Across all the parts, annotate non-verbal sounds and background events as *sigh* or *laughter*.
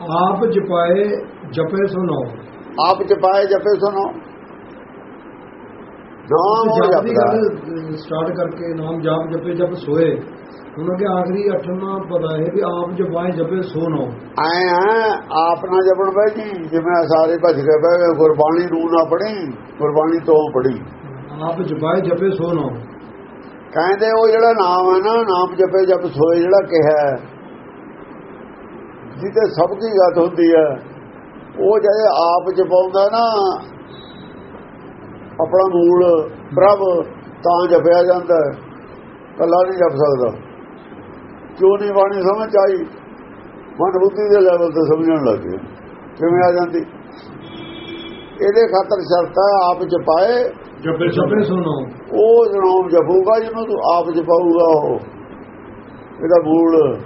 ਆਪ ਜਪਾਏ ਜਪੇ ਸੁਨੋ ਆਪ ਜਪਾਏ ਜਪੇ ਸੁਨੋ ਨਾਮ ਜਪਦਾ ਸਟਾਰਟ ਕਰਕੇ ਨਾਮ ਜਾਪ ਜਪੇ ਜਪ ਸੋਏ। ਉਹਨਾਂ ਦੇ ਆਖਰੀ ਅੱਠਵਾਂ ਪਤਾ ਹੈ ਵੀ ਆਪ ਜਪਾਏ ਜਪੇ ਸੋਨੋ ਐ ਆ ਆਪ ਨਾ ਜਪਣ ਬਈ ਜੀ। ਜਿਵੇਂ ਸਾਰੇ ਭੱਜ ਗਏ ਗੁਰਬਾਣੀ ਨੂੰ ਨਾ ਪੜੀ ਗੁਰਬਾਣੀ ਤੋਂ ਪੜੀ ਆਪ ਜਪਾਏ ਜਪੇ ਸੋਨੋ ਕਹਿੰਦੇ ਉਹ ਜਿਹੜਾ ਨਾਮ ਹੈ ਨਾ ਨਾਮ ਜਪੇ ਜਪ ਸੋਏ ਜਿਹੜਾ ਕਿਹਾ ਜਿਹਦੇ ਸਭ ਦੀ ਗੱਲ ਹੁੰਦੀ ਹੈ ਉਹ ਜਿਹੜੇ ਆਪ ਜਪਾਉਂਦਾ ਨਾ ਆਪਣਾ ਮੂਲ ਪ੍ਰਭ ਤਾਂ ਜਪਿਆ ਜਾਂਦਾ। ਕੱਲਾ ਨਹੀਂ ਜਪ ਸਕਦਾ। ਕਿਉਂ ਨਹੀਂ ਬਾਣੀ ਸਮਝ ਆਈ? ਮਨ ਬੁੱਧੀ ਦੇ ਲੈਵਲ ਤੇ ਸਮਝਣ ਲੱਗੇ ਕਿਵੇਂ ਆ ਜਾਂਦੀ? ਇਹਦੇ ਖਾਤਰ ਸ਼ਰਤ ਹੈ ਆਪ ਜਪਾਏ ਜਪੇ ਜਪੇ ਸੁਨੋ ਉਹ ਜਨਮ ਜਪੂਗਾ ਜਿਹਨੂੰ ਤੂੰ ਆਪ ਜਪਾਊਗਾ ਉਹ। ਇਹਦਾ ਮੂਲ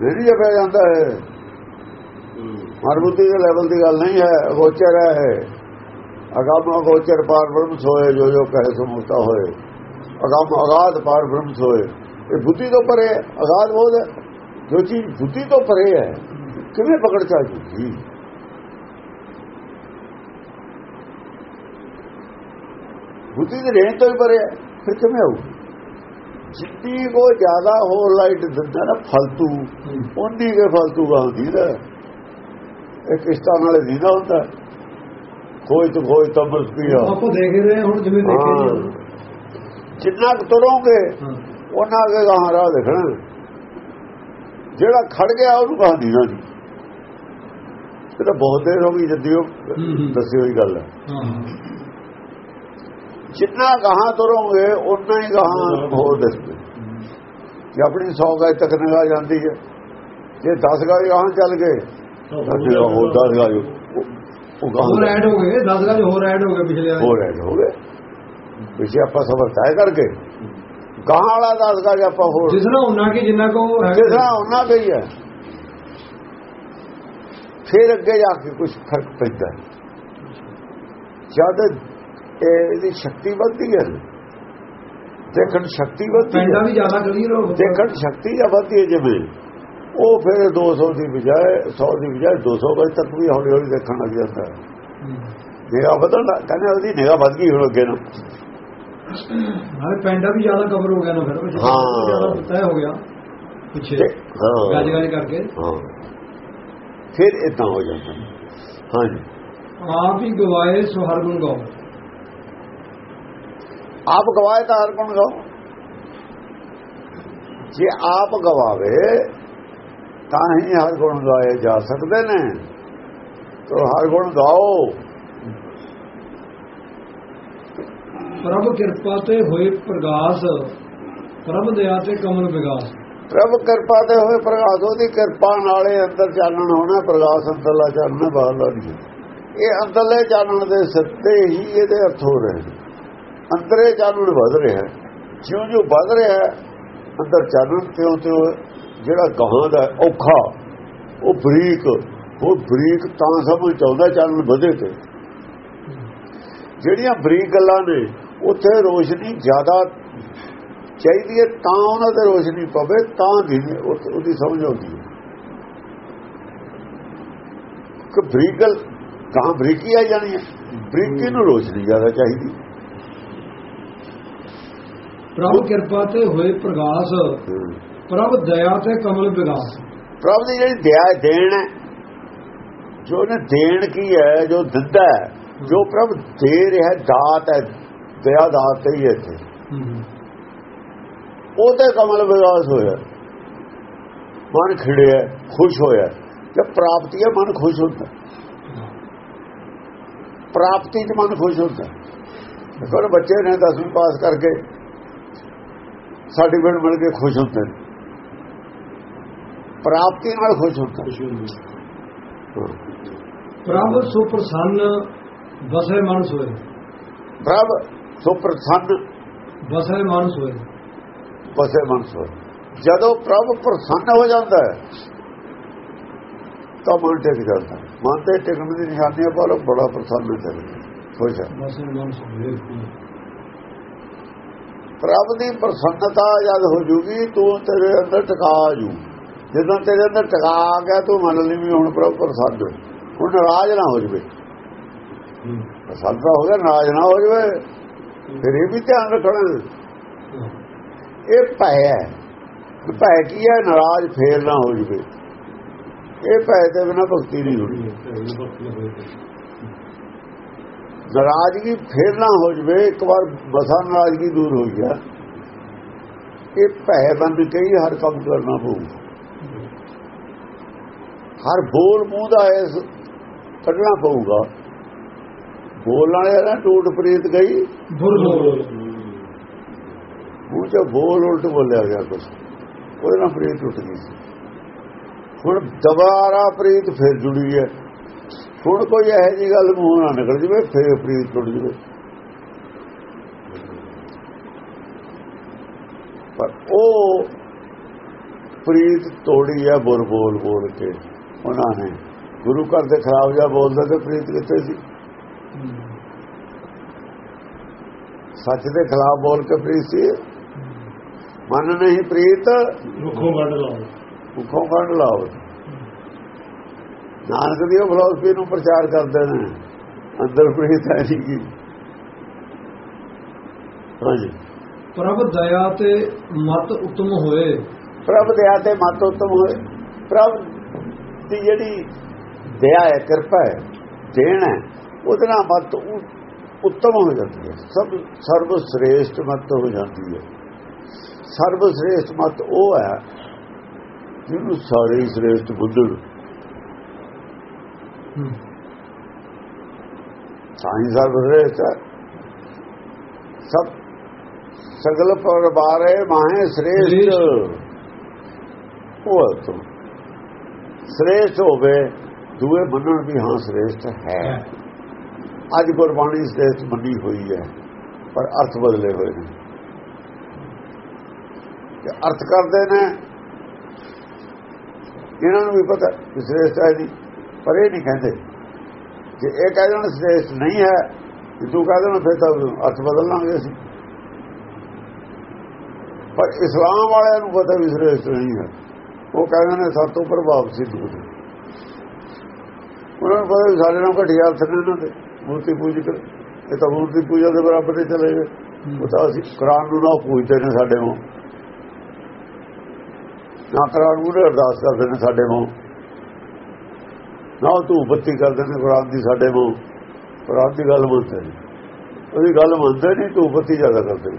ਨਹੀਂ ਜਪਿਆ ਜਾਂਦਾ ਹੈ ਮਰਬੁੱਤੀ ਦੇ ਲੈਵਲ ਦੀ ਗੱਲ ਨਹੀਂ ਹੈ ਅਗੋਚਰ ਹੈ ਅਗਮ ਅਗੋਚਰ ਪਾਰ ਬ੍ਰਹਮ ਸੋਏ ਜੋ ਜੋ ਕਹੇ ਸੋ ਮੁਕਤਾ ਹੋਏ ਅਗਮ ਅਗਾਧ ਪਾਰ ਬ੍ਰਹਮ ਸੋਏ ਇਹ ਬੁੱਧੀ ਤੋਂ ਪਰੇ ਹੈ, ਅਗਾਧ ਬੋਧ ਹੈ ਜੋ ਚੀਜ਼ ਬੁੱਧੀ ਤੋਂ ਪਰੇ ਹੈ ਕਿਵੇਂ ਪਕੜ ਚਾ ਜੀ ਬੁੱਧੀ ਦੇ ਰੇਂਜ ਤੋਂ ਹੀ ਪਰੇ ਹੈ ਫਿਰ ਕਿਵੇਂ ਆਊ ਜਿੱਤੀ ਕੋ ਜ਼ਿਆਦਾ ਹੋਰ ਲਾਈਟ ਦਿੰਦਾ ਨਾ ਫਲਤੂ। ਉਨੀ ਕੇ ਫਲਤੂ ਗਾਉਂਦੀ ਨਾ। ਇਹ ਕਿਸ਼ਤਾਂ ਨਾਲੇ ਦੀਦਾ ਹੁੰਦਾ। ਕੋਈ ਤਾਂ ਕੋਈ ਤਾਂ ਬਸ ਪਿਆ ਆਪਾਂ ਦੇਖ ਰਹੇ ਹੁਣ ਜਿਵੇਂ ਦੇਖੇ। ਜੀ ਜਿੰਨਾ ਕੁ ਤੁਰੋਗੇ ਉਹਨਾਂ ਅੱਗੇ ਗਾਹਾਂ ਰਾਹ ਦੇਖਣਾ। ਜਿਹੜਾ ਖੜ ਗਿਆ ਉਹਨੂੰ ਕਹਾਂ ਦੀਦਾ ਨਹੀਂ ਇਹ ਤਾਂ ਬਹੁਤ ਦੇਰ ਹੋ ਗਈ ਜੱਦੀ ਉਹ। ਦੱਸੀ ਹੋਈ ਗੱਲ। ਹਾਂ। ਜਿੰਨਾ ਗਾਹਾਂ ਤੁਰੋਗੇ ਉਨਾ ਹੀ ਗਾਹਾਂ ਹੋਰ ਦਿਸਦੇ। ਜੇ ਆਪਣੀ 100 ਗਾਜ ਤੱਕ ਨਿਗਾਹ ਜਾਂਦੀ ਹੈ ਜੇ 10 ਗਾਜ ਗਾਹਾਂ ਚੱਲ ਗਏ ਹੋਰ 10 ਗਾਜ ਉਹ- ਉਹ ਹੋਰ ਗਾਹਾਂ ਐਡ ਹੋ ਗਏ 10 ਗਾਜ ਹੋਰ ਐਡ ਹੋ ਗਏ ਪਿਛਲੇ। ਹੋਰ ਐਡ ਹੋ ਗਏ। ਪਿੱਛੇ ਆਪਾਂ ਸਬਰ ਤੈਅ ਕਰਕੇ ਗਾਹਾਂ ਵਾਲਾ 10 ਗਾਜ ਆਪਾਂ ਹੋਰ ਜਿਸ ਨਾਲ ਉਹਨਾਂ ਕੀ ਜਿੰਨਾ ਕੋ ਹੈ। ਜਿਸ ਤਰ੍ਹਾਂ ਉਹਨਾਂ ਗਈ ਹੈ ਫਿਰ ਅੱਗੇ ਜਾ ਕੇ ਕੁਝ ਫ਼ਰਕ ਪੈਂਦਾ ਜਦ ਇਹਦੀ ਸ਼ਕਤੀ ਵੱਧਦੀ ਹੈ। ਦੇਖਣ ਸ਼ਕਤੀ ਵੱਧਦੀ ਪੈਂਡਾ ਹੈ ਵੀ ਜ਼ਿਆਦਾ ਕਲੀਅਰ ਹੋ ਦੇਖਣ ਸ਼ਕਤੀ ਜਾਂ ਵੱਧਦੀ ਹੈ ਜਿਵੇਂ? ਉਹ ਫਿਰ 200 ਦੀ ਬਜਾਏ 100 ਦੀ ਬਜਾਏ 200 ਵਜੇ ਤੱਕ ਵੀ ਹੌਲੀ ਹੌਲੀ ਦੇਖਣ ਲੱਗ ਜਾਂਦਾ। ਹੈ। ਹੂੰ। ਨਿਗਾਹ ਬਦਲ ਕਹਿੰਦੇ ਉਹਦੀ ਨਿਗਾਹ ਵੱਧ ਗਈ ਹੁਣ ਅੱਗੇ ਨੂੰ। ਨਾਲੇ ਪੈਂਡਾ ਵੀ ਜ਼ਿਆਦਾ ਕਵਰ ਹੋ ਗਿਆ ਨਾ ਫਿਰ ਹਾਂ। ਜ਼ਿਆਦਾ ਹੋ ਗਿਆ। ਪਿੱਛੇ ਹਾਂ। ਗੱਜ ਗੱਜ ਕਰਕੇ। ਹਾਂ। ਫਿਰ ਇਦਾਂ ਹੋ ਜਾਂਦਾ। ਹੈ। ਹਾਂਜੀ। ਆਪ ਹੀ ਗਵਾਏ ਸੋ ਹਰ ਗੁਣ ਗਾਓ। ਆਪ ਗਵਾਏ ਤਾਂ ਹਰ ਗੁਣ ਗਾਓ ਜੇ ਆਪ ਗਵਾਵੇ ਤਾਂ ਹੀ ਹਰ ਗੁਣ ਗਾਏ ਜਾ ਸਕਦੇ ਨੇ। ਤੋ ਹਰ ਗੁਣ ਗਾਓ ਪ੍ਰਭ ਕਿਰਪਾ ਤੇ ਹੋਏ ਪ੍ਰਗਾਸ ਪ੍ਰਭ ਦਇਆ ਤੇ ਕਮਲ ਵਿਗਾਸ। ਪ੍ਰਭ ਕਿਰਪਾ ਤੇ ਹੋਏ ਪ੍ਰਗਾਸ ਉਹਦੀ ਕਿਰਪਾ ਨਾਲੇ ਅੰਦਰ ਚਾਨਣ ਹੋਣਾ ਪ੍ਰਗਾਸ ਅੰਦਰਲਾ ਚਾਨਣ ਬਾਹਰਲਾ ਨਹੀਂ। ਇਹ ਅੰਦਰਲੇ ਚਾਨਣ ਦੇ ਸੱਤੇ ਹੀ ਇਹਦੇ ਅਰਥ ਹੋ ਰਹੇ ਨੇ ਅੰਦਰੇ ਚਾਨਣ ਵਧ ਰਿਹਾ ਜਿਉਂ ਜਿਉਂ ਵਧ ਰਿਹਾ ਅੰਦਰ ਚਾਨਣ ਤਿਉਂ ਤਿਉਂ ਜਿਹੜਾ ਗਾਹਾਂ ਦਾ ਔਖਾ, ਉਹ ਬਰੀਕ ਉਹ ਬਰੀਕ ਤਾਂ ਸਮਝ ਚਾਹੁੰਦਾ ਚਾਨਣ ਵਧੇ ਤੇ। ਜਿਹੜੀਆਂ ਬਰੀਕ ਗੱਲਾਂ ਨੇ, ਉੱਥੇ ਰੋਸ਼ਨੀ ਜ਼ਿਆਦਾ ਚਾਹੀਦੀ ਹੈ, ਤਾਂ ਉਹਨਾਂ ਤੇ ਰੋਸ਼ਨੀ ਪਵੇ, ਤਾਂ ਦੀ ਉਹਦੀ ਸਮਝ ਆਉਂਦੀ ਹੈ। ਕਿ ਬਰੀਕ ਗੱਲ ਕਹਾਂ ਬਰੀਕੀ ਆ ਜਾਣੀ ਹੈ। ਬਰੀਕੀ ਨੂੰ ਰੋਸ਼ਨੀ ਜ਼ਿਆਦਾ ਚਾਹੀਦੀ। ਪ੍ਰਭ ਕਿਰਪਾ ਤੇ ਹੋਏ ਪ੍ਰਗਾਸ। ਪ੍ਰਭ ਦਇਆ ਤੇ ਕਮਲ ਵਿਗਾਸ। ਪ੍ਰਭ ਦੀ ਜਿਹੜੀ ਦਇਆ ਦੇਣ ਹੈ। ਜੋ ਉਹਨੇ ਦੇਣ ਕੀ ਹੈ ਜੋ ਦਿੰਦਾ ਹੈ ਜੋ ਪ੍ਰਭ ਦੇ ਰਿਹਾ ਦਾਤ ਹੈ ਦਇਆ ਦਾਤ ਹੀ ਹੈ ਇੱਥੇ। ਉਹ ਤੇ ਕਮਲ ਵਿਕਾਸ ਹੋਇਆ। ਮਨ ਖਿੜਿਆ ਖੁਸ਼ ਹੋਇਆ। ਜਦ ਪ੍ਰਾਪਤੀ ਹੈ ਮਨ ਖੁਸ਼ ਹੁੰਦਾ। ਪ੍ਰਾਪਤੀ 'ਚ ਮਨ ਖੁਸ਼ ਹੁੰਦਾ। ਨਾ ਬੱਚੇ ਨੇ 10ਵੀਂ ਪਾਸ ਕਰਕੇ ਸਰਟੀਫਿਕੇਟ ਮਿਲ ਕੇ ਖੁਸ਼ ਹੁੰਦੇ ਨੇ। ਪ੍ਰਾਪਤੀ ਨਾਲ ਖੁਸ਼ ਹੁੰਦਾ। ਪ੍ਰਭ ਸੁਪ੍ਰਸੰਨ ਬਸੇ ਮਨ ਸੋਏ। ਪ੍ਰਭ ਸੋ ਪ੍ਰਸੰਨ ਬਸੇ ਮਨ ਸੋਏ। ਬਸੇ ਮਨ ਸੋ ਜਦੋਂ ਪ੍ਰਭ ਪ੍ਰਸੰਨ ਹੋ ਜਾਂਦਾ ਹੈ ਤਾਂ ਮਨ ਟਿਕ ਜਾਂਦਾ। ਮਨ ਤੇ ਟਿਕਣ ਦੀ ਨਿਸ਼ਾਨੀ ਹੈ ਪਰ ਉਹ ਬੜਾ ਪ੍ਰਸੰਨ ਹੈ। ਖੁਸ਼ ਹੈ। ਬਸੇ ਮਨ ਸੋਏ। ਪ੍ਰਭ ਦੀ ਪ੍ਰਸੰਨਤਾ ਜਦ ਹੋ ਜੂਗੀ, ਤੂੰ ਤੇਰੇ ਅੰਦਰ ਟਿਕਾ ਜੂ। ਜਦੋਂ ਤੇਰੇ ਅੰਦਰ ਟਿਕਾ ਗਿਆ, ਤੂੰ ਮੰਨ ਲਈ ਵੀ ਹੁਣ ਪ੍ਰਭੂ ਪ੍ਰਸੰਨ ਹੈ। ਹੁਣ ਨਾਰਾਜ਼ ਨਾ ਹੋ ਜਵੇ। ਪ੍ਰਸੰਨ ਹੋ ਗਿਆ, ਨਾਰਾਜ਼ ਨਾ ਹੋ ਜਵੇ, ਫਿਰ ਇਹ ਵੀ ਧਿਆਨ ਰੱਖਣਾ। ਇਹ ਭੈ ਹੈ। ਭੈ ਕੀ ਹੈ? ਨਾਰਾਜ਼ ਫੇਰ ਨਾ ਹੋ ਜਵੇ। ਇਹ ਭੈ ਤੇ ਬਿਨਾ ਭਗਤੀ ਨਹੀਂ ਹੋਣੀ। ਨਾਰਾਜ਼ਗੀ ਫੇਰ ਨਾ ਹੋ ਜਵੇ ਇੱਕ ਵਾਰ ਬਸਾ ਨਾਰਾਜ਼ਗੀ ਦੂਰ ਹੋ ਗਿਆ ਇਹ ਭੈ ਬੰਦ ਕਈ ਹਰ ਕੰਮ ਕਰਨਾ ਪਊ ਹਰ ਬੋਲ ਮੂੰਹ ਦਾ ਇਸ ਕੱਢਣਾ ਪਊਗਾ। ਬੋਲਣ ਵਾਲੇ ਨਾ ਟੂਟ ਪ੍ਰੀਤ ਗਈ। ਮੂੰਹ ਚ ਬੋਲ ਉਲਟ ਬੋਲਿਆ ਗਿਆ ਕੁਝ ਉਹਦੇ ਨਾਲ ਪ੍ਰੀਤ ਟੁੱਟ ਗਈ ਹੁਣ ਦੁਬਾਰਾ ਪ੍ਰੀਤ ਫਿਰ ਜੁੜੀ ਹੈ। ਹੁਣ ਕੋਈ ਇਹੋ ਜਿਹੀ ਗੱਲ ਮੂੰਹ ਨਾ ਨਿਕਲ ਜਵੇ ਫਿਰ ਪ੍ਰੀਤ ਟੁੱਟ ਜਵੇ। ਪਰ ਉਹ ਪ੍ਰੀਤ ਤੋੜੀ ਹੈ ਬੁਰ ਬੋਲ ਬੋਲ ਕੇ। ਉਹਨਾਂ ਨੇ ਗੁਰੂ ਘਰ ਦੇ ਖਰਾਬ ਜਾ ਬੋਲਦਾ ਤੇ ਪ੍ਰੀਤ ਕਿੱਥੇ ਸੀ? ਸੱਚ ਦੇ ਖਿਲਾਫ ਬੋਲ ਕੇ ਪ੍ਰੀਤ ਸੀ? ਮਨ ਨਹੀਂ ਪ੍ਰੀਤ। ਰੁੱਖੋਂ ਵੱਢ ਲਾਓ। ਭੁੱਖੋਂ ਕੱਢ ਲਾਓ। ਨਾਨਕ ਦੀ ਫਿਲਾਸਫੀ ਨੂੰ ਪ੍ਰਚਾਰ ਕਰਦੇ ਨੇ। ਅੰਦਰ ਪ੍ਰੀਤ ਹੈ ਨਹੀਂ ਕੀ। ਹਾਂਜੀ। ਪ੍ਰਭ ਦਇਆ ਤੇ ਮਤ ਉਤਮ ਹੋਏ। ਪ੍ਰਭ ਦਇਆ ਤੇ ਮਤ ਉਤਮ ਹੋਏ। ਪ੍ਰਭ ਦੀ ਜਿਹੜੀ ਦਇਆ ਹੈ ਕਿਰਪਾ ਹੈ ਦੇਣ ਹੈ ਉਹਦੇ ਨਾਲ ਮਤ ਉੱਤਮ ਹੋ ਜਾਂਦੀ ਹੈ। ਸਭ ਸਰਵ ਸ੍ਰੇਸ਼ਟ ਮਤ ਹੋ ਜਾਂਦੀ ਹੈ। ਸਰਵ ਸ੍ਰੇਸ਼ਟ ਮਤ ਉਹ ਹੈ ਜਿਹਨੂੰ ਸਾਰੇ ਸ੍ਰੇਸ਼ਟ ਬੁੱਧੜ ਸਾਈਂ ਸਰਵ ਸ੍ਰੇਸ਼ਟ ਹੈ ਸਭ ਸਗਲ ਪਰਬਾਰੇ ਮਾਹੇ ਸ੍ਰੇਸ਼ਟ। ਉਹ ਹੈ ਤੁਮ ਸ੍ਰੇਸ਼ਟ ਹੋਵੇ ਦੂਏ ਮੰਨਣ ਵੀ ਹਾਂ ਸ੍ਰੇਸ਼ਟ ਹੈ। ਅੱਜ ਗੁਰਬਾਣੀ ਸ੍ਰੇਸ਼ਟ ਮੰਨੀ ਹੋਈ ਹੈ ਪਰ ਅਰਥ ਬਦਲੇ ਹੋਏ ਨੇ। ਤੇ ਅਰਥ ਕਰਦੇ ਨੇ। ਇਹਨਾਂ ਨੂੰ ਵੀ ਪਤਾ ਸ੍ਰੇਸ਼ਟ ਹੈ ਨਹੀਂ ਪਰ ਇਹ ਨਹੀਂ ਕਹਿੰਦੇ ਜੇ ਇਹ ਕਹਿ ਦੇਣ ਸ੍ਰੇਸ਼ਟ ਨਹੀਂ ਹੈ ਤੇ ਤੂੰ ਕਹਿ ਦੇਣਾ, ਫਿਰ ਤਾਂ ਅਰਥ ਬਦਲ ਲਾਂਗੇ ਅਸੀਂ। ਪਰ ਇਸਲਾਮ ਵਾਲਿਆਂ ਨੂੰ ਪਤਾ ਵੀ ਸ੍ਰੇਸ਼ਟ ਨਹੀਂ ਹੈ। ਉਹ ਕਹਿੰਦੇ ਨੇ ਸਭ ਤੋਂ ਪ੍ਰਭਾਵ ਸਿੱਧ ਹੋ ਉਹਨਾਂ ਨੂੰ ਪਤਾ ਵੀ ਸਾਡੇ ਨਾਲ ਘਟੀਆ ਅਰਥ ਨੇ ਇਹਨਾਂ ਦੇ, ਮੂਰਤੀ ਪੂਜਕ। ਇਹ ਤਾਂ ਮੂਰਤੀ ਪੂਜਾ ਦੇ ਬਰਾਬਰ ਹੀ ਚਲੇ ਗਏ। ਉਹ ਤਾਂ ਅਸੀਂ ਕੁਰਾਨ ਨੂੰ ਨਾ ਪੂਜਦੇ ਨੇ ਸਾਡੇ ਨੂੰ ਨਾ ਕੁਰਾਨ ਨੂੰ ਅਰਦਾਸ ਕਰਦੇ ਨੇ ਸਾਡੇ ਨੂੰ ਨਾ ਤੂੰ ਬੱਤੀ ਕਰਦੇ ਨੇ ਕੁਰਾਨ ਦੀ ਸਾਡੇ ਨੂੰ ਕੁਰਾਨ ਦੀ ਗੱਲ ਮੰਨਦੇ ਨੇ ਉਹਦੀ ਗੱਲ ਮੰਨਦੇ ਨਹੀਂ ਤੂੰ ਬੱਤੀ ਜ਼ਿਆਦਾ ਕਰਦੇ ਨੇ।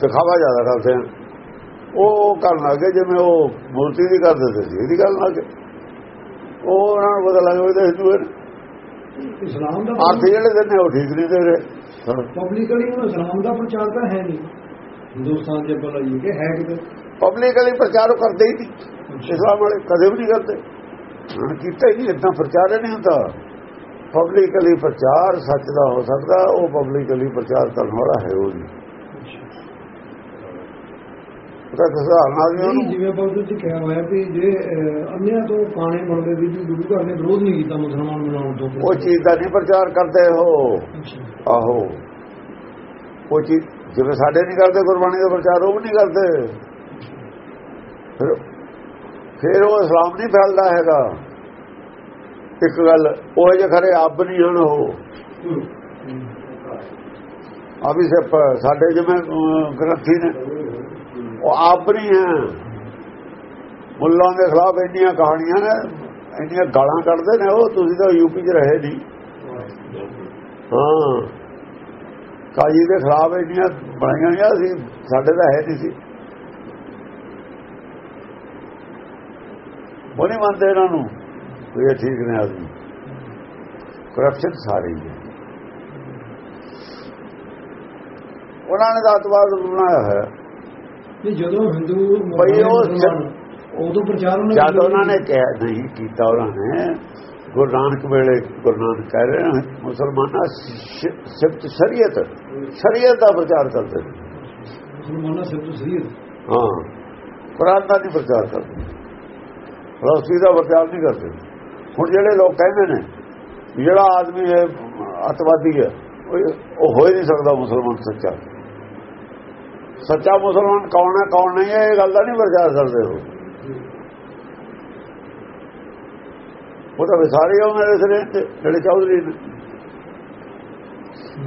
ਦਿਖਾਵਾ ਜ਼ਿਆਦਾ ਕਰਦੇ ਆ ਉਹ ਕਰਨ ਲੱਗੇ ਜਿਵੇਂ ਉਹ ਮੂਰਤੀ ਦੀ ਕਰਦੇ ਸੀ ਇਹਦੀ ਗੱਲ ਲੱਗੇ ਉਹ ਉਹਨਾਂ ਨੂੰ ਪਤਾ ਲੱਗ ਗਿਆ ਹਿੰਦੂ। ਇਸਲਾਮ ਦਾ ਅਰਥ ਜਿਹੜੇ ਦਿੰਦੇ ਉਹ ਠੀਕ ਨਹੀਂ ਦੇ ਰਹੇ। ਪਬਲਿਕਲੀ ਉਹ ਇਸਲਾਮ ਦਾ ਪ੍ਰਚਾਰ ਤਾਂ ਹੈ ਨਹੀਂ। ਹਿੰਦੁਸਤਾਨ ਦੇ ਬਲਾਈ ਕਿ ਹੈ ਕਿਤੇ। ਪਬਲਿਕਲੀ ਪ੍ਰਚਾਰ ਉਹ ਕਰਦੇ ਹੀ ਨਹੀਂ। ਇਸਲਾਮ ਵਾਲੇ ਕਦੇ ਵੀ ਨਹੀਂ ਕਰਦੇ। ਕੀਤਾ ਹੀ ਨਹੀਂ ਇਦਾਂ ਪ੍ਰਚਾਰ ਨਹੀਂ ਹੁੰਦਾ। ਪਬਲਿਕਲੀ ਪ੍ਰਚਾਰ ਸੱਚ ਦਾ ਹੋ ਸਕਦਾ ਉਹ ਪਬਲਿਕਲੀ ਪ੍ਰਚਾਰ ਕਰਨ ਵਾਲਾ ਹੈ ਉਹ ਨਹੀਂ ਉਹਦਾ ਕਿਸਾਨ ਆਦਮੀ ਉਹਨੂੰ ਜਿਵੇਂ ਬਾਬੂ ਜੀ ਕਿਹਾ ਹੋਇਆ ਵੀ ਜੇ ਅੰਨਿਆਂ ਤੋਂ ਕਾਣੇ ਬਣਦੇ ਵੀ ਜੀ ਗੁਰੂ ਘਰ ਨੇ ਵਿਰੋਧ ਨਹੀਂ ਕੀਤਾ ਮੁਸਲਮਾਨ ਬਣਾਉਣ ਤੋਂ। ਉਹ ਚੀਜ਼ ਦਾ ਨਹੀਂ ਪ੍ਰਚਾਰ ਕਰਦੇ ਹੋ। ਆਹੋ। ਉਹ ਚੀਜ਼ ਜਿਵੇਂ ਸਾਡੇ ਨਹੀਂ ਕਰਦੇ ਗੁਰਬਾਣੀ ਦਾ ਪ੍ਰਚਾਰ ਉਹ ਵੀ ਨਹੀਂ ਕਰਦੇ। ਫਿਰ ਫਿਰ ਉਹ ਇਸਲਾਮ ਨਹੀਂ ਫੈਲਦਾ ਹੈਗਾ। ਇੱਕ ਗੱਲ, ਉਹ ਜੇ ਖਰੇ ਆਪ ਨਹੀਂ ਹਨ ਉਹ। ਆ ਵੀ ਸਿਰਫ ਸਾਡੇ ਜਿਵੇਂ ਗ੍ਰੰਥੀ ਨੇ। ਉਹ ਆਪ ਨਹੀਂ ਹੈ। ਮੁੱਲਾਂ ਦੇ ਖਿਲਾਫ ਇੰਨੀਆਂ ਕਹਾਣੀਆਂ ਨੇ, ਇੰਨੀਆਂ ਗਾਲਾਂ ਕੱਢਦੇ ਨੇ ਉਹ, ਤੁਸੀਂ ਤਾਂ ਯੂਪੀ 'ਚ ਰਹੇ ਨਹੀਂ। ਹਾਂ। ਕਾਜੀ ਦੇ ਖਿਲਾਫ ਇੰਨੀਆਂ ਬਣਾਈਆਂ ਹੋਈਆਂ ਅਸੀਂ ਸਾਡੇ ਤਾਂ ਹੈ ਨਹੀਂ ਸੀ। ਉਹ ਨਹੀਂ ਮੰਨਦੇ ਇਹਨਾਂ ਨੂੰ ਇਹ ਠੀਕ ਨੇ ਆਦਮੀ। ਕਰਪਸ਼ਨ ਸਾਰੀ ਹੈ। ਉਹਨਾਂ ਨੇ ਤਾਂ ਅਤਵਾਦ ਬਣਾਇਆ ਹੈ ਨਹੀਂ ਜਦੋਂ ਹਿੰਦੂ ਉਹ ਉਦੋਂ ਪ੍ਰਚਾਰ ਉਹਨਾਂ ਜਦ ਉਹਨਾਂ ਨੇ ਕਿਹਾ ਨਹੀਂ ਕੀਤਾ ਉਹਨਾਂ ਨੇ ਗੁਰੂ ਨਾਨਕ ਵੇਲੇ ਗੁਰੂ ਨਾਨਕ ਕਹਿ ਰਹੇ ਨੇ ਮੁਸਲਮਾਨਾਂ ਸਿਫਤ ਸ਼ਰੀਅਤ ਸ਼ਰੀਅਤ ਦਾ ਪ੍ਰਚਾਰ ਕਰਦੇ ਮੁਸਲਮਾਨਾਂ ਸਿਰ ਤੋਂ ਸਰੀਰ ਹਾਂ। ਕੁਰਾਨ ਦਾ ਨਹੀਂ ਪ੍ਰਚਾਰ ਕਰਦੇ। ਰਸੀ ਦਾ ਪ੍ਰਚਾਰ ਨਹੀਂ ਕਰਦੇ। ਹੁਣ ਜਿਹੜੇ ਲੋਕ ਕਹਿੰਦੇ ਨੇ ਜਿਹੜਾ ਆਦਮੀ ਹੈ ਅਤਵਾਦੀ ਹੈ, ਉਹ ਹੋ ਹੀ ਨਹੀਂ ਸਕਦਾ ਮੁਸਲਮਾਨ ਸੱਚਾ। ਸੱਚਾ ਮੁਸਲਮਾਨ ਕੌਣ ਹੈ, ਕੌਣ ਨਹੀਂ ਹੈ, ਇਹ ਗੱਲ ਦਾ ਨਹੀਂ ਪ੍ਰਚਾਰ ਕਰਦੇ ਹੋ ਉਹ ਤਾਂ ਵਿਸਾਰੇ ਆ ਮੇਰੇ ਸਿਰੇ ਤੇ, ਜਿਹੜੇ ਚੌਧਰੀ ਨੇ।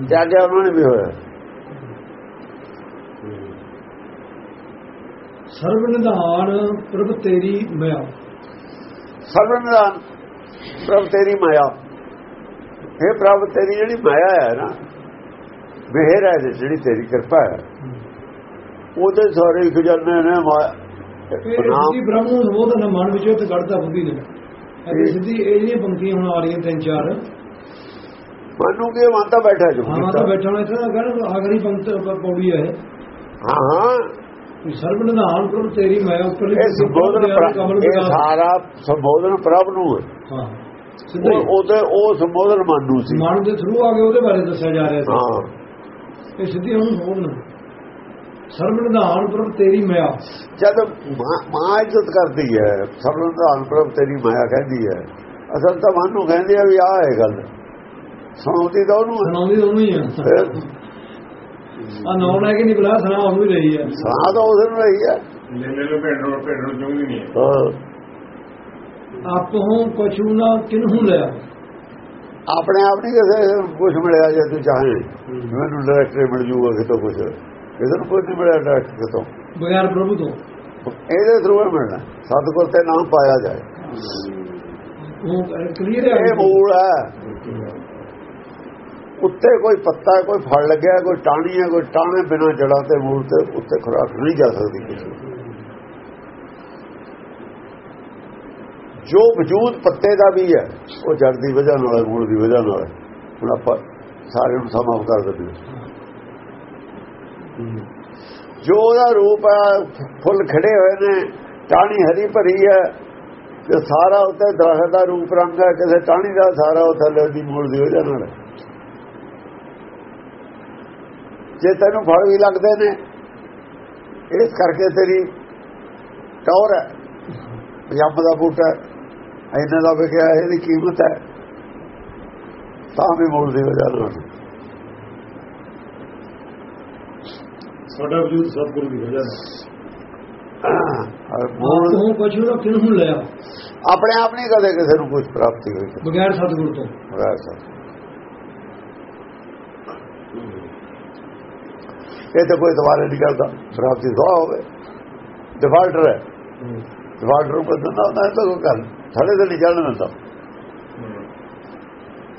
ਤਿਆਗਿਆ ਉਹਨਾਂ ਨੇ ਵੀ ਹੋਇਆ। ਸਰਬ ਨਿਧਾਨ ਪ੍ਰਭ ਤੇਰੀ ਮਿਆ ਸਰਵਨਦਾਨ ਪ੍ਰਭ ਤੇਰੀ ਮਾਇਆ। ਇਹ ਪ੍ਰਭ ਤੇਰੀ ਜਿਹੜੀ ਮਾਇਆ ਹੈ ਨਾ ਮਿਹਰ ਹੈ ਜਿਹੜੀ ਤੇਰੀ ਕਿਰਪਾ ਹੈ। ਉਹਦੇ ਸਾਰੇ ਖਜ਼ਾਨੇ ਨੇ ਮਾਇਆ ਸਿੱਧੀ ਬ੍ਰਹਮ ਨੂੰ ਸੰਬੋਧਨ ਮਨ ਵਿੱਚੋਂ ਤੇ ਕੱਢਦਾ ਬੁੱਧੀ ਨੇ ਇਹ ਸਿੱਧੀ ਇਹ ਜਿਹੜੀਆਂ ਪੰਕਤੀਆਂ ਹੁਣ ਆ ਰਹੀਆਂ ਤਿੰਨ ਚਾਰ। ਮਨੂੰ ਕੀ ਮਨ ਤਾਂ ਬੈਠਾ ਜੋ ਹਾਂ ਤਾਂ ਬੈਠਾ ਹੋਣਾ ਇੱਥੇ ਤਾਂ ਕਹਿੰਦਾ ਆਖਰੀ ਪੰਕਤ ਪੌੜੀ ਹੈ ਹਾਂ ਹਾਂ। ਵੀ ਸਰਬ ਨਿਧਾਨ ਪ੍ਰਭ ਤੇਰੀ ਮੈਂ ਉੱਪਰ ਇਹ ਸੰਬੋਧਨ ਪ੍ਰਭ- ਇਹ ਸਾਰਾ ਸੰਬੋਧਨ ਪ੍ਰਭ ਨੂੰ ਹੈ। ਹਾਂ ਹੀ। ਉਹਦੇ ਉਹ ਸੰਬੋਧਨ ਮਨ ਨੂੰ ਸੀ। ਮਨ ਦੇ ਥਰੂ ਆ ਕੇ ਉਹਦੇ ਬਾਰੇ ਦੱਸਿਆ ਜਾ ਰਿਹਾ ਸੀ। ਹਾਂ। ਇਹ ਸਿੱਧੀ ਉਹਨੂੰ ਸੰਬੋਧਨ ਸਰਬ ਨਿਧਾਨ ਪ੍ਰਭ ਤੇਰੀ ਮਿਆ ਜਦ ਮਾਂ- ਇੱਜ਼ਤ ਕਰਦੀ ਹੈ ਸਰਵਨਦਾਨ ਪ੍ਰਭ ਤੇਰੀ ਮਾਇਆ ਕਹਿੰਦੀ ਹੈ। ਅਸਲ ਤਾਂ ਮਨ ਨੂੰ ਕਹਿੰਦੀ ਹੈ ਵੀ ਆਹ ਹੈ ਗੱਲ। ਸੁਣਾਉਂਦੀ ਤਾਂ ਉਹਨੂੰ ਹੈ। ਸੁਣਾਉਂਦੀ ਉਹਨੂੰ ਹੀ ਆ। ਫਿਰ ਆ ਨੌਨ ਹੈ ਕਿ ਨਹੀਂ ਬਲਾ ਸੁਣਾ ਉਹਨੂੰ ਹੀ ਰਹੀ ਹੈ ਸੁਣਾ ਤਾਂ ਉਸ ਨੂੰ ਰਹੀ ਹੈ ਲੈ ਲੈ ਲੋ ਭੇਡ ਰੋ ਭੇਡ ਰੋ ਨਹੀਂ ਹੈ ਹਾਂ। ਆਪਹੋਂ ਕਛੂ ਨਾ ਕਿਨਹੂ ਲਿਆ? ਆਪਣੇ ਆਪ ਨਹੀਂ ਕਿਸੇ ਨੂੰ ਕੁਝ ਮਿਲਿਆ ਜੇ ਤੂੰ ਚਾਹੇ। ਮੈਨੂੰ ਡਾਇਰੈਕਟਰ ਮਿਲ ਜੂਗਾ ਕਿਤੋਂ ਕੁਝ ਕਿਸੇ ਨੂੰ ਕੁਝ ਨਹੀਂ ਮਿਲਿਆ ਡਾਇਰੈਕਟਰ ਕਿਤੋਂ। ਬਗੈਰ ਪ੍ਰਭੂ ਤੋਂ। ਇਹਦੇ ਥਰੂ ਹੀ ਮਿਲਣਾ। ਸਤਿਗੁਰ ਤੇ ਨਾਮ ਪਾਇਆ ਜਾਏ। ਉਹ ਕਲੀਅਰ ਹੈ ਇਹ ਮੂਲ ਹੈ। ਉੱਤੇ ਕੋਈ ਪੱਤਾ ਕੋਈ ਫਲ ਲੱਗਿਆ ਕੋਈ ਟਾਹਣੀ ਹੈ ਕੋਈ ਟਾਹਣੇ ਬਿਨਾਂ ਜੜਾ ਤੇ ਮੂਲ ਤੇ ਉੱਤੇ ਖੁਰਾਕ ਨਹੀਂ ਜਾ ਸਕਦੀ ਕਿਸੇ ਜੋ ਵਜੂਦ ਪੱਤੇ ਦਾ ਵੀ ਹੈ ਉਹ ਜੜ ਦੀ ਵਜ੍ਹਾ ਨਾਲ ਹੈ, ਮੂਲ ਦੀ ਵਜ੍ਹਾ ਨਾਲ ਹੈ। ਹੁਣ ਆਪਾਂ ਸਾਰਿਆਂ ਨੂੰ ਸਮਾਪ ਕਰ ਦਿੰਦੇ ਹਾਂ। ਜੋ ਉਹਦਾ ਰੂਪ ਹੈ ਫੁੱਲ ਖੜੇ ਹੋਏ ਨੇ ਟਾਹਣੀ ਹਰੀ ਭਰੀ ਹੈ ਤੇ ਸਾਰਾ ਉੱਤੇ ਦਰਖਤ ਦਾ ਰੂਪ ਰੰਗ ਹੈ ਕਿਸੇ ਟਾਹਣੀ ਦਾ ਸਾਰਾ ਉਹ ਥੱਲੇ ਦੀ ਮੂਲ ਦੀ ਵਜ੍ਹਾ ਨਾਲ ਹੈ ਜੇ ਤੈਨੂੰ ਫਲ ਵੀ ਲੱਗਦੇ ਨੇ ਇਸ ਕਰਕੇ ਤੇਰੀ ਟੌਰ ਹੈ। ਪਜਾਮਾ ਦਾ ਬੂਟਾ ਹੈ ਇਹਨਾਂ ਦਾ ਵਿਕਿਆ ਇਹਦੀ ਕੀਮਤ ਹੈ। ਤਾਂ ਵੀ ਮੂਲ ਦੀ ਵਜ੍ਹਾ ਨਾਲ ਸਾਡਾ ਵਜੂਦ ਸਤਿਗੁਰੂ ਦੀ ਵਜ੍ਹਾ ਨਾਲ ਮੂਲ ਆਪਹੋਂ ਕਛੂ ਨਾ ਕਿਨਹੂ ਲਿਆ ਆਪਣੇ ਆਪ ਨਹੀਂ ਕਦੇ ਕਿਸੇ ਨੂੰ ਕੁਝ ਪ੍ਰਾਪਤੀ ਹੋਈ। ਬਗੈਰ ਸਤਿਗੁਰੂ ਤੋਂ। ਵੈਸਾ ਇਹ ਤਾਂ ਕੋਈ ਦਵਾਰੇ ਨਹੀਂ ਕਰਦਾ। ਪ੍ਰਾਪਤੀ ਹੋ ਹੋਵੇ। ਡਿਫਾਲਟਰ ਹੈ। ਡਿਫਾਲਟਰ ਨੂੰ ਕੋਈ ਦਿੰਦਾ ਹੁੰਦਾ ਹੈ ਤਾਂ ਕੋਈ ਕਰ ਥੜੇ ਤੇ ਨਹੀਂ ਚੱਲਣ ਦਿੰਦਾ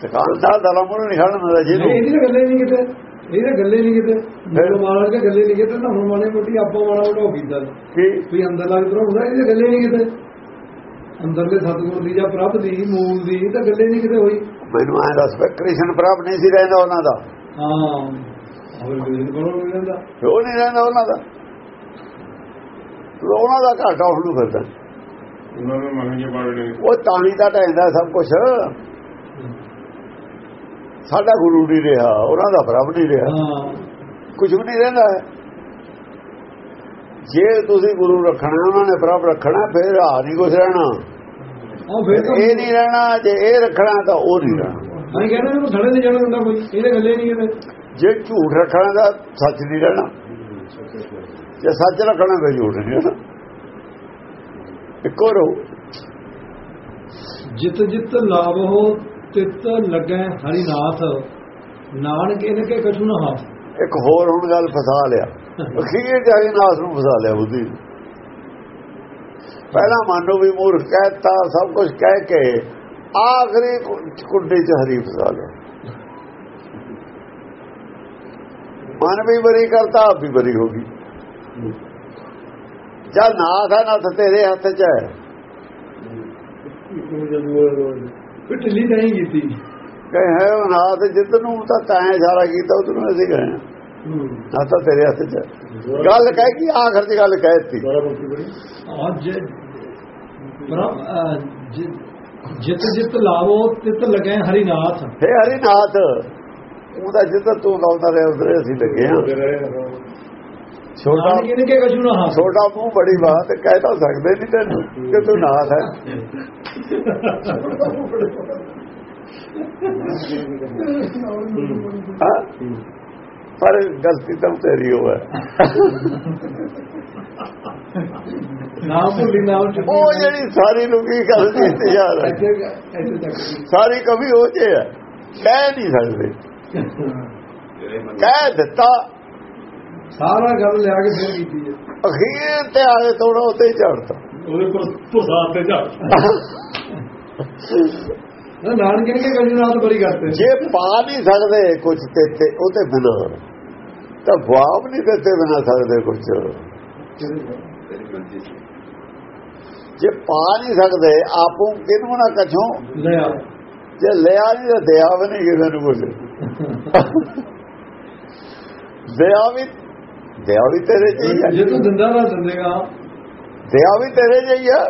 ਦੁਕਾਨਦਾਰ ਦਾ ਲੰਮੂ ਨਹੀਂ ਖੜਨ ਦਿੰਦਾ ਨਹੀਂ, ਜਿਹਨੂੰ ਇਹਦੀ ਤਾਂ ਗੱਲੇ ਨਹੀਂ ਕਿਤੇ। ਇਹਦੀ ਤਾਂ ਗੱਲੇ ਨਹੀਂ ਕਿਤੇ। ਮੇਰੇ ਮਾਲਕ ਦੇ ਗੱਲੇ ਨਹੀਂ ਕਿਤੇ ਨਾ ਹੁਣ ਮਾਲੇ ਮੋਟੀ ਆਪੋ ਵਾਲਾ ਉਹ ਕੀਤਾ ਕੀ? ਵੀ ਅੰਦਰ ਲੱਗ ਤਰ੍ਹਾਂ ਹੁੰਦਾ ਇਹਦੀ ਤਾਂ ਗੱਲੇ ਨਹੀਂ ਕਿਤੇ। ਅੰਦਰਲੇ ਸਤਿਗੁਰ ਦੀ ਜਾਂ ਪ੍ਰਭ ਦੀ ਮੂਲ ਦੀ ਤਾਂ ਗੱਲੇ ਨਹੀਂ ਕਿਤੇ ਹੋਈ। ਮੈਨੂੰ ਐਂ ਦੱਸ ਕ੍ਰਿਸ਼ਨ ਪ੍ਰਾਪ ਨਹੀਂ ਸੀ ਰਹਿੰਦਾ ਉਹਨਾਂ ਦਾ। ਹਾਂ। ਉਹ ਨਹੀਂ ਰਹਿੰਦਾ ਉਹਨਾਂ ਦਾ। ਉਹਨਾਂ ਦਾ ਘਾਟਾ ਉਹਨੂੰ ਬਾੜੇ ਉਹ ਤਾਣੀ ਦਾ ਢੈਂਦਾ ਸਭ ਕੁਝ ਸਾਡਾ ਗੁਰੂ ਨਹੀਂ ਰਿਹਾ ਉਹਨਾਂ ਦਾ ਪ੍ਰਭ ਨਹੀਂ ਰਿਹਾ। ਕੁਝ ਵੀ ਨਹੀਂ ਰਹਿੰਦਾ। ਜੇ ਤੁਸੀਂ ਗੁਰੂ ਰੱਖਣਾ ਉਹਨਾਂ ਨੇ ਪ੍ਰਭ ਰੱਖਣਾ ਫਿਰ ਆ ਨਹੀਂ ਕੁਝ ਰਹਿਣਾ। ਇਹ ਨਹੀਂ ਰਹਿਣਾ ਜੇ ਇਹ ਰੱਖਣਾ ਤਾਂ ਉਹ ਨਹੀਂ ਰਹਿਣਾ। ਮੈਂ ਕਹਿੰਦਾ ਇਹਨੂੰ ਥੜੇ ਨਹੀਂ ਜਾਣਾ ਦਿੰਦਾ ਕੋਈ ਇਹਦੇ ਗੱਲੇ ਨਹੀਂ ਕਿਤੇ ਜੇ ਝੂਠ ਰੱਖਣਾ ਸੱਚ ਨਹੀਂ ਰਹਿਣਾ। ਜੇ ਸੱਚ ਰੱਖਣਾ ਤਾਂ ਝੂਠ ਨਹੀਂ ਰਹਿਣਾ। ਇੱਕੋ ਰਹੋ। ਜਿਤ ਜਿਤ ਲਾਭੋ ਤਿਤ ਲੱਗੈ ਹਰੀ ਨਾਥ ਨਾਨਕ ਇਹਨ ਕੇ ਕਛੂ ਨਾ ਹਾਥ ਇੱਕ ਹੋਰ ਹੁਣ ਗੱਲ ਫਸਾ ਲਿਆ। ਅਖੀਰ ਜਾਈ ਨਾਸ ਨੂੰ ਫਸਾ ਲਿਆ ਬੁੱਧੀ। ਪਹਿਲਾਂ ਮਨ ਵੀ ਮੂਰਖ ਕਹਿਤਾ ਸਭ ਕੁਝ ਕਹਿ ਕੇ ਆਖਰੀ ਕੁੰਡੀ ਚ ਹਰੀ ਫਸਾ ਲਿਆ। ਮਨ ਵੀ ਬਰੀ ਕਰਤਾ ਆਪ ਵੀ ਬਰੀ ਹੋ ਗਈ। ਜਦ ਨਾਥ ਹੈ ਨਾਥ ਤੇਰੇ ਹੱਥ ਚ ਹੈ। ਫਿਰ ਢਿੱਲੀ ਤਾਂ ਹੀ ਕੀਤੀ। ਕਹੇ ਹੈ ਉਹ ਨਾਥ ਜਿੱਦ ਨੂੰ ਤਾਂ ਤੈਂ ਇਸ਼ਾਰਾ ਕੀਤਾ ਉਧਰ ਨੂੰ ਅਸੀਂ ਗਏ ਨਾ ਤਾਂ ਤੇਰੇ ਹੱਥ ਚ। ਗੱਲ ਕਹਿ ਕੇ ਆਖਰ ਦੀ ਗੱਲ ਕਹਿ ਦਿੱਤੀ। ਅੱਜ ਜਿਤ ਜਿਤ ਲਾਵੋ ਤਿਤ ਲੱਗੈ ਹਰੀ ਨਾਥ ਹੇ ਹਰੀ ਨਾਥ ਉਹਦਾ ਜਿੱਦ ਤੂੰ ਲਾਉਂਦਾ ਰਿਹਾ ਉਧਰੇ ਅਸੀਂ ਲੱਗੇ ਹਾਂ। ਛੋਟਾ ਨਾ ਛੋਟਾ ਮੂੰਹ ਬੜੀ ਬਾਤ ਕਹਿ ਤਾਂ ਸਕਦੇ ਨਹੀਂ ਤੈਨੂੰ ਕਿ ਤੂੰ ਨਾਥ ਹੈ? ਪਰ ਗਲਤੀ ਤਾਂ ਤੇਰੀ ਹੋਵੇ ਨਾਮ ਭੁੱਲੀ ਨਾਮ ਚੁੱਕੀ ਉਹ ਜਿਹੜੀ ਸਾਰੀ ਲੁਕੀ ਗੱਲ ਦੀ ਇੰਤਜ਼ਾਰ ਹੈ ਸਾਰੀ ਕਵੀ ਹੋ ਜੇ ਹੈ ਕਹਿ ਨਹੀਂ ਸਕਦੇ। ਕਹਿ ਦਿੱਤਾ। ਸਾਰਾ ਗੱਲ ਲਿਆ ਕੇ ਫੇਰ ਕੀਤੀ ਹੈ। ਅਖੀਰ ਤੇ ਆਏ ਤੋੜਾ ਉੱਤੇ ਹੀ ਝੜਤਾ ਉਹਦੇ ਕੋਲ ਭੁਸਾ ਤੇ ਜਾ ਨਾ ਨਾਨਕ ਨੇ ਕਿ ਗੰਜਨਾਥ ਬੜੀ ਕਰਤੇ ਜੇ ਪਾ ਨਹੀਂ ਸਕਦੇ ਕੁਝ ਤੇ ਤੇ ਉਹਦੇ ਬਿਨਾ ਤਾਂ ਵਾਪ ਨਹੀਂ ਦਿੱਤੇ ਬਿਨਾ ਸਕਦੇ ਕੁਝ ਜੇ ਪਾ ਨਹੀਂ ਸਕਦੇ ਆਪੋਂ ਕਿਹਨੂੰ ਨਾ ਕਛੋਂ ਲਿਆ। ਜੇ ਲਿਆ ਨਹੀਂ ਤਾਂ ਦਿਆ ਵੀ ਨਹੀਂ ਕਿਸੇ ਨੂੰ ਕੁਝ ਦਿਆ ਵੀ ਵੀ ਤੇਰੇ ਚ ਹੀ ਹੈ ਜੇ ਤੂੰ ਦਿੰਦਾ ਨਾ ਦਿੰਦੇਗਾ ਵੀ ਤੇਰੇ ਚ ਹੀ ਹੈ।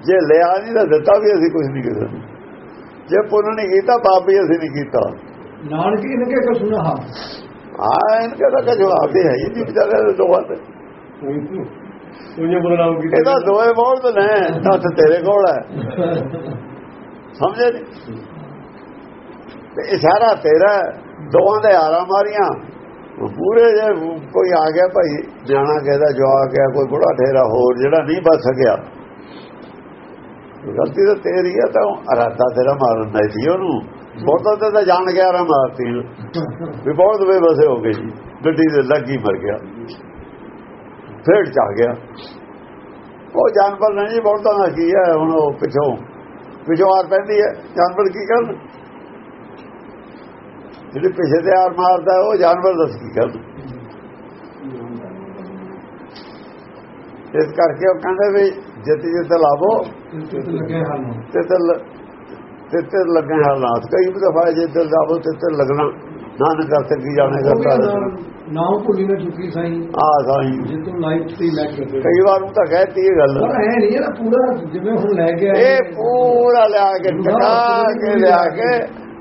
ਜੇ ਲਿਆ ਨਹੀਂ ਤਾਂ ਦਿੱਤਾ ਵੀ ਅਸੀਂ ਕੁਝ ਨਹੀਂ ਕਿਸੇ ਨੂੰ ਜੇ ਪੁੰਨ ਨਹੀਂ ਕੀਤਾ ਪਾਪ ਵੀ ਅਸੀਂ ਨਹੀਂ ਕੀਤਾ। ਨਾਨਕ ਇਨਕੇ ਕੋ ਸੁਨਾ ਹਾਂ। ਆ ਇਹਨਾਂ ਦਾ ਤਾਂ ਜਵਾਬ ਹੈ ਹੀ ਨਹੀਂ ਵਿਚਾਰੇ ਦੇ ਦੋਵਾਂ ਤੇ। ਉਹਨੇ ਬਦਲਾਉ ਕੀਤਾ ਇਹਦਾ ਦੋਏ ਬੋਲ ਨੇ ਤੇਰੇ ਕੋਲ ਹੈ। *laughs* ਸਮਝੇ ਨਹੀਂ ਤੇ ਇਸ਼ਾਰਾ ਤੇਰਾ ਹੈ, ਦੋਵਾਂ ਦੇ ਹਾਰਾ ਮਾਰੀਆਂ। ਪੂਰੇ ਜੇ ਕੋਈ ਆ ਗਿਆ ਭਾਈ ਜਾਣਾ ਕਹਿੰਦਾ ਜਵਾਕ ਗਿਆ ਕੋਈ ਬੁੜਾ ਠੇਰਾ ਹੋਰ ਜਿਹੜਾ ਨਹੀਂ ਬਚ ਸਕਿਆ ਗਲਤੀ ਤਾਂ ਤੇਰੀ ਹੈ ਤਾਂ ਅਰਾਦਾ ਤੇਰਾ ਮਾਰਨ ਦਾ ਸੀ ਉਹਨੂੰ। ਬਹੁਤਾ ਤੇ ਤਾਂ ਜਾਣ ਗਿਆ ਰਾ ਮਾਰਤੀ ਵੀ ਬਹੁਤ ਬੇਬਸੇ ਹੋ ਗਏ ਜੀ। ਗੱਡੀ ਦੇ ਲੱਗੀ ਮਰ ਗਿਆ। ਫੇੜ ਚ ਆ ਗਿਆ। ਉਹ ਜਾਨਵਰ ਨਹੀਂ ਬਹੁਤਾ ਨਾ ਕੀ ਹੈ ਹੁਣ ਉਹ ਪਿੱਛੋਂ। ਪਿੱਛੋਂ ਆਰ ਪੈਂਦੀ ਹੈ। ਜਾਨਵਰ ਕੀ ਕਰਨ? ਜਿਹੜੇ ਪਿੱਛੇ ਤੇ ਆਰ ਮਾਰਦਾ ਉਹ ਜਾਨਵਰ ਦੱਸ ਕੀ ਕਰਨ ਇਸ ਕਰਕੇ ਉਹ ਕਹਿੰਦੇ ਵੀ ਜਿੱਤ ਜਿੱਤ ਲਾਵੋ। ਤੇ ਲੱਗੇ ਹਾਲ ਨੂੰ ਤੇ ਤੇ ਲ- ਤੇ ਤੇ ਲੱਗਣ ਹਾਲਾਤ ਕਈ ਦਫਾ ਜੇ ਦਿਲ ਲਾਵੋ ਤੇ ਤੇ ਲੱਗਣਾ। ਨਾ ਨਾ ਕਰ ਸਕੀ ਜਾਣੇ ਕਰਤਾ ਨਾਮ ਭੁੱਲੀ ਨਾ ਚੁੱਕੀ ਸਾਈ। ਆ ਸਾਈ। ਜੇ ਤੂੰ ਲਾਈਫ ਤੇ ਲੈ ਕੇ ਕਈ ਵਾਰ ਉਹ ਤਾਂ ਕਹਿਤੀ ਇਹ ਗੱਲ। ਪਰ ਐ ਨਹੀਂ ਇਹ ਪੂਰਾ ਜਿਵੇਂ ਹੁਣ ਲੈ ਕੇ ਆਏ। ਇਹ ਪੂਰਾ ਲਿਆ ਕੇ ਟਕਾ ਕੇ ਲਿਆ ਕੇ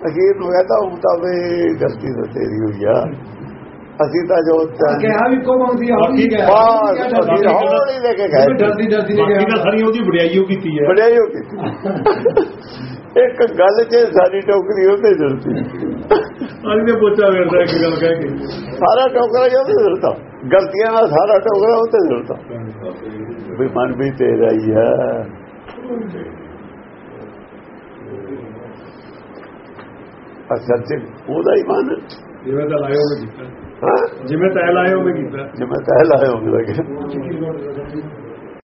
ਅਖੀਰ ਨੂੰ ਕਹਤਾ ਤਾਂ ਵੀ ਗਲਤੀ ਤਾਂ ਤੇਰੀ ਹੋਈ ਆ। ਅਸੀਂ ਤਾਂ ਜੋ ਕਿਹਾ ਵੀ ਕੋ ਮੰਗਦੀ ਆ ਬਾਕੀ ਠੀਕ ਹੈ ਬਾਸ ਅਸੀਂ ਹੌਲੀ ਲੈ ਕੇ ਗਏ। ਡਰਦੀ ਡਰਦੀ ਤਾਂ ਕਿਹਾ ਸਾਰੀ ਉਹਦੀ ਵਡਿਆਈ ਉਹ ਕੀਤੀ ਹੈ। ਹੋ ਗਈ ਇੱਕ ਗੱਲ 'ਚ ਸਾਰੀ ਟੋਕਰੀ ਉਹਦੇ ਜੁੜਤੀ ਅੱਜ ਦੇ ਪੋਚਾ ਵੇਰਦਾ ਇੱਕ ਗੱਲ ਕਹਿ ਕੇ। ਸਾਰਾ ਟੋਕਰਾ ਹੀ ਉਹਦੇ ਜੁੜਤਾ ਗਲਤੀਆਂ ਨਾਲ ਸਾਰਾ ਟੋਕਰਾ ਉਹਦੇ ਜੁੜਤਾ ਵੀ ਮਨ ਵੀ ਤੇਰਾ ਹੀ ਹੈ। ਅਸਲ 'ਚ ਉਹਦਾ ਹੀ ਮਨ ਜਿਵੇਂ ਤਾਂ ਲਾਇਓ ਮੈਂ ਕੀਤਾ। ਹਾਂ? ਜਿਵੇਂ ਤੈ ਲਾਇਓ ਮੈਂ ਕੀਤਾ। ਜਿਵੇਂ ਲਾਇਆ ਹੋਵੇ ਚਿੱਕੀ ਲੋੜ